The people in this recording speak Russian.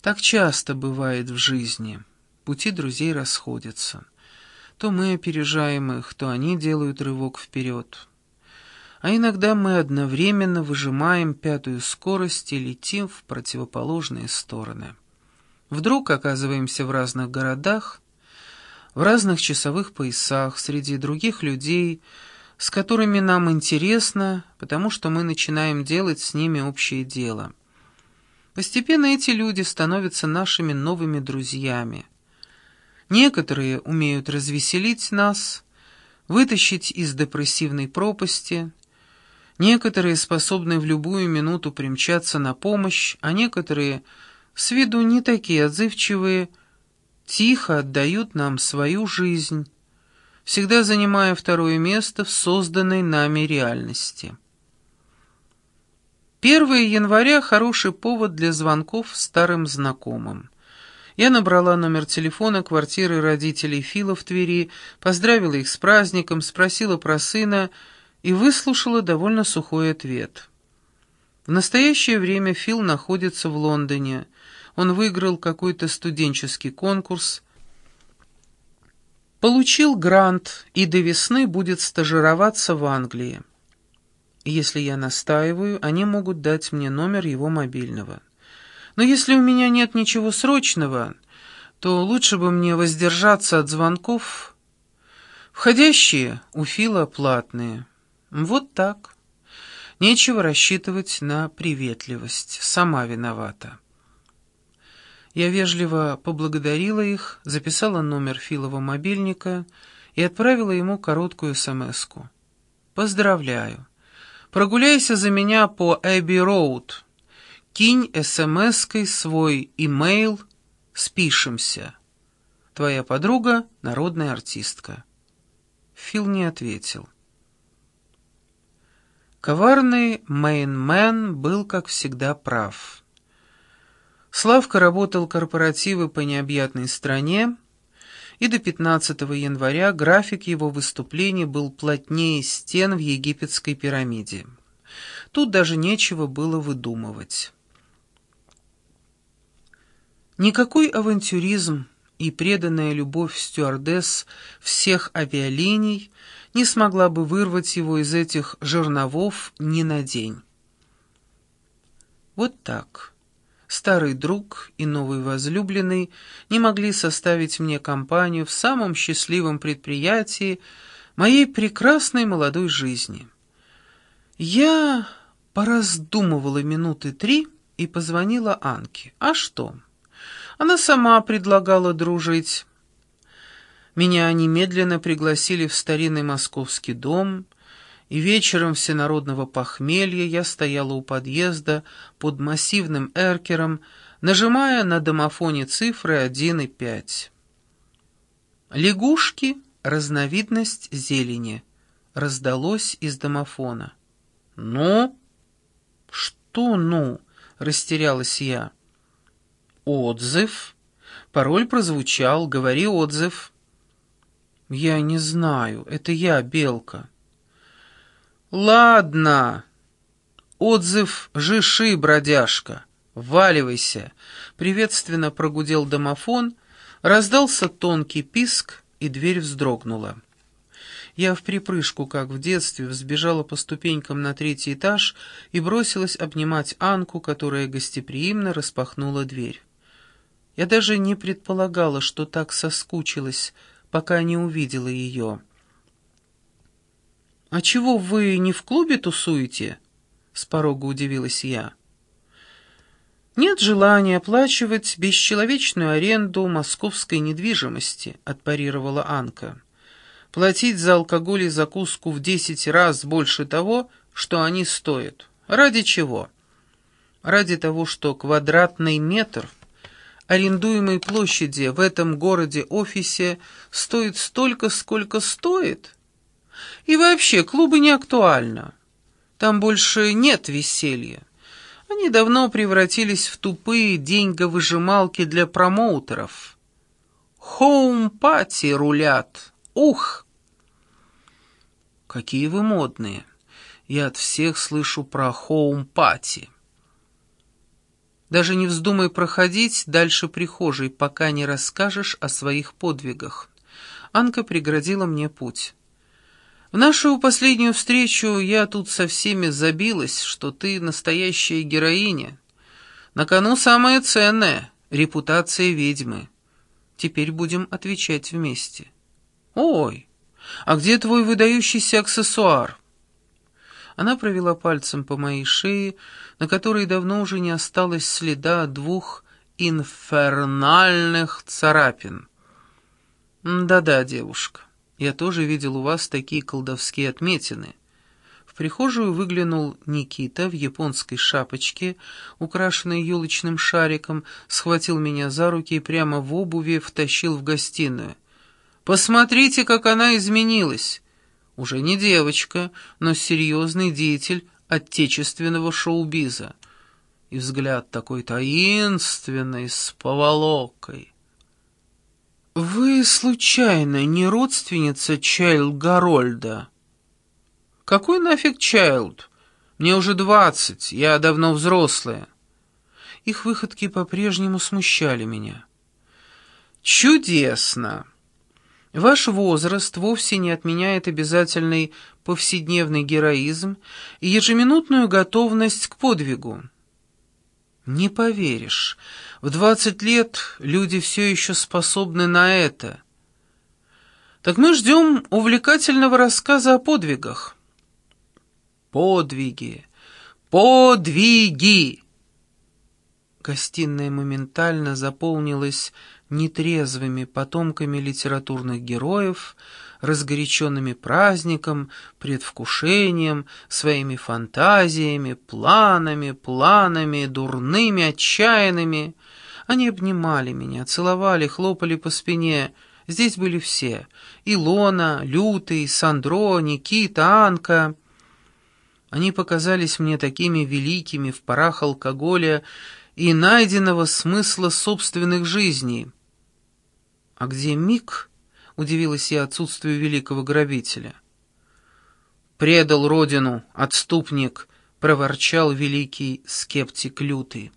Так часто бывает в жизни. Пути друзей расходятся. То мы опережаем их, то они делают рывок вперед. А иногда мы одновременно выжимаем пятую скорость и летим в противоположные стороны. Вдруг оказываемся в разных городах, в разных часовых поясах, среди других людей, с которыми нам интересно, потому что мы начинаем делать с ними общее дело. Постепенно эти люди становятся нашими новыми друзьями. Некоторые умеют развеселить нас, вытащить из депрессивной пропасти, некоторые способны в любую минуту примчаться на помощь, а некоторые, с виду не такие отзывчивые, тихо отдают нам свою жизнь, всегда занимая второе место в созданной нами реальности. 1 января – хороший повод для звонков старым знакомым. Я набрала номер телефона квартиры родителей Фила в Твери, поздравила их с праздником, спросила про сына и выслушала довольно сухой ответ. В настоящее время Фил находится в Лондоне. Он выиграл какой-то студенческий конкурс, получил грант и до весны будет стажироваться в Англии. Если я настаиваю, они могут дать мне номер его мобильного. Но если у меня нет ничего срочного, то лучше бы мне воздержаться от звонков. Входящие у Фила платные. Вот так. Нечего рассчитывать на приветливость. Сама виновата. Я вежливо поблагодарила их, записала номер Филова мобильника и отправила ему короткую смс-ку. «Поздравляю. Прогуляйся за меня по Эбби-Роуд. Кинь смс-кой свой имейл, спишемся. Твоя подруга — народная артистка. Фил не ответил. Коварный Мейнмен был, как всегда, прав. Славка работал корпоративы по необъятной стране, и до 15 января график его выступлений был плотнее стен в египетской пирамиде. Тут даже нечего было выдумывать. Никакой авантюризм и преданная любовь стюардесс всех авиалиний не смогла бы вырвать его из этих жерновов ни на день. Вот так. Старый друг и новый возлюбленный не могли составить мне компанию в самом счастливом предприятии моей прекрасной молодой жизни. Я пораздумывала минуты три и позвонила Анке. А что? Она сама предлагала дружить. Меня немедленно пригласили в старинный московский дом, и вечером всенародного похмелья я стояла у подъезда под массивным эркером, нажимая на домофоне цифры 1 и 5. «Лягушки — разновидность зелени», — раздалось из домофона. «Ну?» «Что «ну?» — растерялась я. «Отзыв?» Пароль прозвучал. «Говори отзыв». «Я не знаю. Это я, Белка». «Ладно. Отзыв жиши, бродяжка. Валивайся!» Приветственно прогудел домофон, раздался тонкий писк, и дверь вздрогнула. Я в припрыжку, как в детстве, взбежала по ступенькам на третий этаж и бросилась обнимать Анку, которая гостеприимно распахнула дверь. Я даже не предполагала, что так соскучилась, пока не увидела ее. «А чего вы не в клубе тусуете?» — с порога удивилась я. «Нет желания оплачивать бесчеловечную аренду московской недвижимости», — отпарировала Анка. «Платить за алкоголь и закуску в десять раз больше того, что они стоят. Ради чего? Ради того, что квадратный метр арендуемой площади в этом городе-офисе стоит столько, сколько стоит?» И вообще, клубы не актуально. Там больше нет веселья. Они давно превратились в тупые деньговыжималки для промоутеров. Home party рулят. Ух! Какие вы модные. Я от всех слышу про home party. Даже не вздумай проходить дальше прихожей, пока не расскажешь о своих подвигах. Анка преградила мне путь. В нашу последнюю встречу я тут со всеми забилась, что ты настоящая героиня. На кону самое ценное — репутация ведьмы. Теперь будем отвечать вместе. Ой, а где твой выдающийся аксессуар? Она провела пальцем по моей шее, на которой давно уже не осталось следа двух инфернальных царапин. «Да-да, девушка, я тоже видел у вас такие колдовские отметины». В прихожую выглянул Никита в японской шапочке, украшенной елочным шариком, схватил меня за руки и прямо в обуви втащил в гостиную. «Посмотрите, как она изменилась! Уже не девочка, но серьезный деятель отечественного шоу-биза. И взгляд такой таинственный, с поволокой». «Вы, случайно, не родственница Чайлд Гарольда?» «Какой нафиг Чайлд? Мне уже двадцать, я давно взрослая». Их выходки по-прежнему смущали меня. «Чудесно! Ваш возраст вовсе не отменяет обязательный повседневный героизм и ежеминутную готовность к подвигу. Не поверишь, в двадцать лет люди все еще способны на это. Так мы ждем увлекательного рассказа о подвигах. Подвиги! Подвиги! Гостиная моментально заполнилась нетрезвыми потомками литературных героев, разгоряченными праздником, предвкушением, своими фантазиями, планами, планами, дурными, отчаянными. Они обнимали меня, целовали, хлопали по спине. Здесь были все — Илона, Лютый, Сандро, Никита, Анка. Они показались мне такими великими в парах алкоголя и найденного смысла собственных жизней. А где Мик? — удивилась я отсутствию великого грабителя. «Предал родину, отступник!» — проворчал великий скептик лютый.